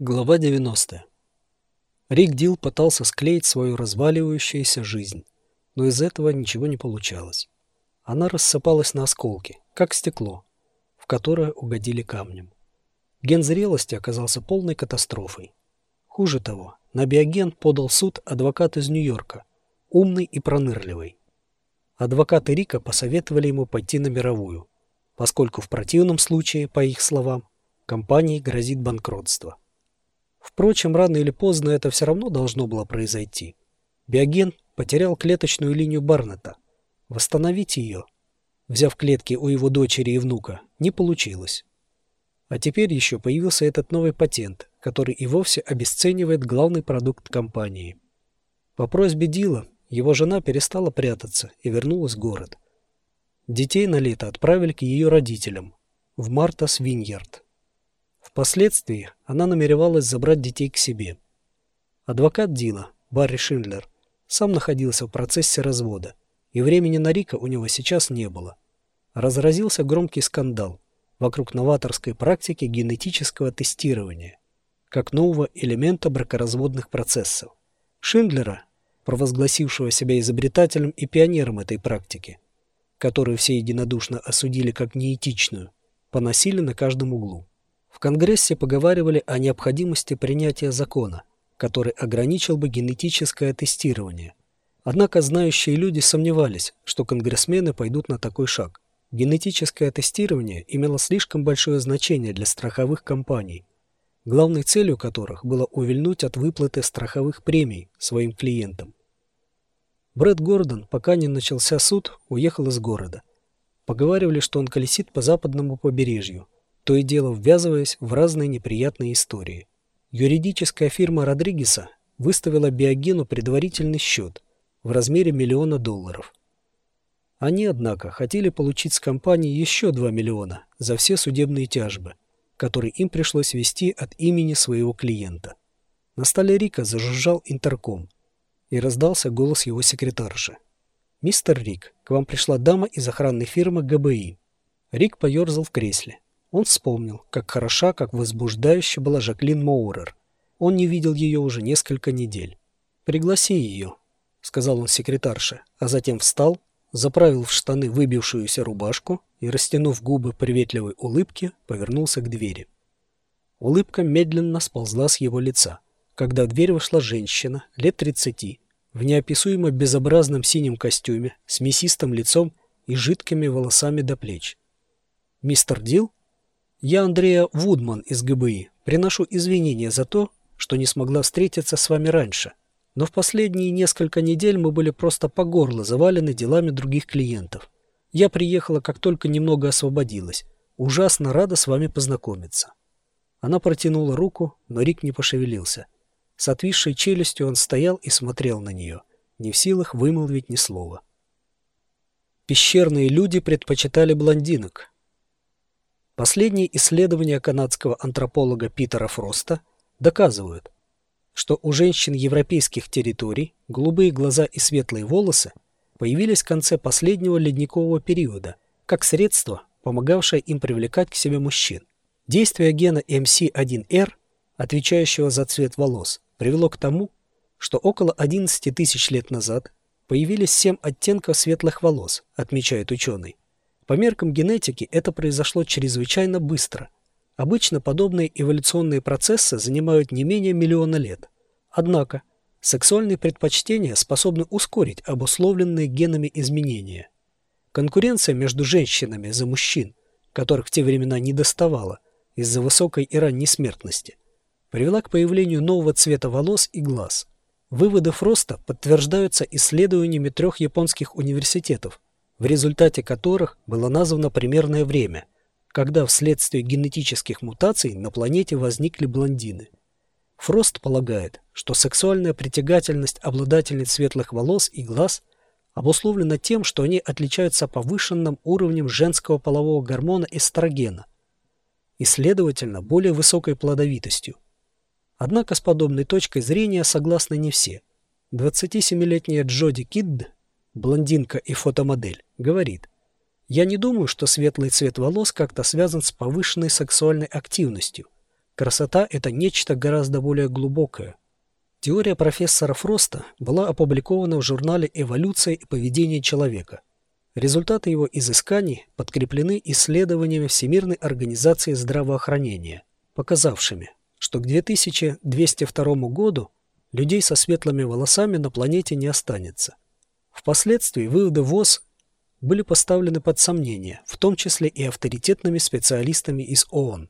Глава 90. Рик Дил пытался склеить свою разваливающуюся жизнь, но из этого ничего не получалось. Она рассыпалась на осколки, как стекло, в которое угодили камнем. Ген зрелости оказался полной катастрофой. Хуже того, на биоген подал суд адвокат из Нью-Йорка, умный и пронырливый. Адвокаты Рика посоветовали ему пойти на мировую, поскольку в противном случае, по их словам, компании грозит банкротство. Впрочем, рано или поздно это все равно должно было произойти. Биоген потерял клеточную линию Барнета. Восстановить ее, взяв клетки у его дочери и внука, не получилось. А теперь еще появился этот новый патент, который и вовсе обесценивает главный продукт компании. По просьбе Дила его жена перестала прятаться и вернулась в город. Детей на лето отправили к ее родителям в Мартас Виньярд. Впоследствии она намеревалась забрать детей к себе. Адвокат Дила, Барри Шиндлер, сам находился в процессе развода, и времени на Рика у него сейчас не было. Разразился громкий скандал вокруг новаторской практики генетического тестирования, как нового элемента бракоразводных процессов. Шиндлера, провозгласившего себя изобретателем и пионером этой практики, которую все единодушно осудили как неэтичную, поносили на каждом углу. В Конгрессе поговаривали о необходимости принятия закона, который ограничил бы генетическое тестирование. Однако знающие люди сомневались, что конгрессмены пойдут на такой шаг. Генетическое тестирование имело слишком большое значение для страховых компаний, главной целью которых было увильнуть от выплаты страховых премий своим клиентам. Брэд Гордон, пока не начался суд, уехал из города. Поговаривали, что он колесит по западному побережью, то и дело ввязываясь в разные неприятные истории. Юридическая фирма Родригеса выставила Биогену предварительный счет в размере миллиона долларов. Они, однако, хотели получить с компании еще 2 миллиона за все судебные тяжбы, которые им пришлось вести от имени своего клиента. На столе Рика зажужжал интерком, и раздался голос его секретарши. «Мистер Рик, к вам пришла дама из охранной фирмы ГБИ». Рик поерзал в кресле. Он вспомнил, как хороша, как возбуждающе была Жаклин Моурер. Он не видел ее уже несколько недель. «Пригласи ее», — сказал он секретарше, а затем встал, заправил в штаны выбившуюся рубашку и, растянув губы приветливой улыбки, повернулся к двери. Улыбка медленно сползла с его лица, когда в дверь вошла женщина, лет тридцати, в неописуемо безобразном синем костюме, с мясистым лицом и жидкими волосами до плеч. «Мистер Дил?» Я Андрея Вудман из ГБИ. Приношу извинения за то, что не смогла встретиться с вами раньше. Но в последние несколько недель мы были просто по горло завалены делами других клиентов. Я приехала, как только немного освободилась. Ужасно рада с вами познакомиться. Она протянула руку, но Рик не пошевелился. С отвисшей челюстью он стоял и смотрел на нее, не в силах вымолвить ни слова. Пещерные люди предпочитали блондинок, Последние исследования канадского антрополога Питера Фроста доказывают, что у женщин европейских территорий голубые глаза и светлые волосы появились в конце последнего ледникового периода, как средство, помогавшее им привлекать к себе мужчин. Действие гена MC1R, отвечающего за цвет волос, привело к тому, что около 11 тысяч лет назад появились 7 оттенков светлых волос, отмечает ученый. По меркам генетики это произошло чрезвычайно быстро. Обычно подобные эволюционные процессы занимают не менее миллиона лет. Однако, сексуальные предпочтения способны ускорить обусловленные генами изменения. Конкуренция между женщинами за мужчин, которых в те времена не доставало из-за высокой и ранней смертности, привела к появлению нового цвета волос и глаз. Выводы Фроста подтверждаются исследованиями трех японских университетов, в результате которых было названо примерное время, когда вследствие генетических мутаций на планете возникли блондины. Фрост полагает, что сексуальная притягательность обладательниц светлых волос и глаз обусловлена тем, что они отличаются повышенным уровнем женского полового гормона эстрогена и, следовательно, более высокой плодовитостью. Однако с подобной точкой зрения согласны не все. 27-летняя Джоди Кидд блондинка и фотомодель, говорит, «Я не думаю, что светлый цвет волос как-то связан с повышенной сексуальной активностью. Красота – это нечто гораздо более глубокое. Теория профессора Фроста была опубликована в журнале «Эволюция и поведение человека». Результаты его изысканий подкреплены исследованиями Всемирной организации здравоохранения, показавшими, что к 2202 году людей со светлыми волосами на планете не останется. Впоследствии выводы ВОЗ были поставлены под сомнение, в том числе и авторитетными специалистами из ООН.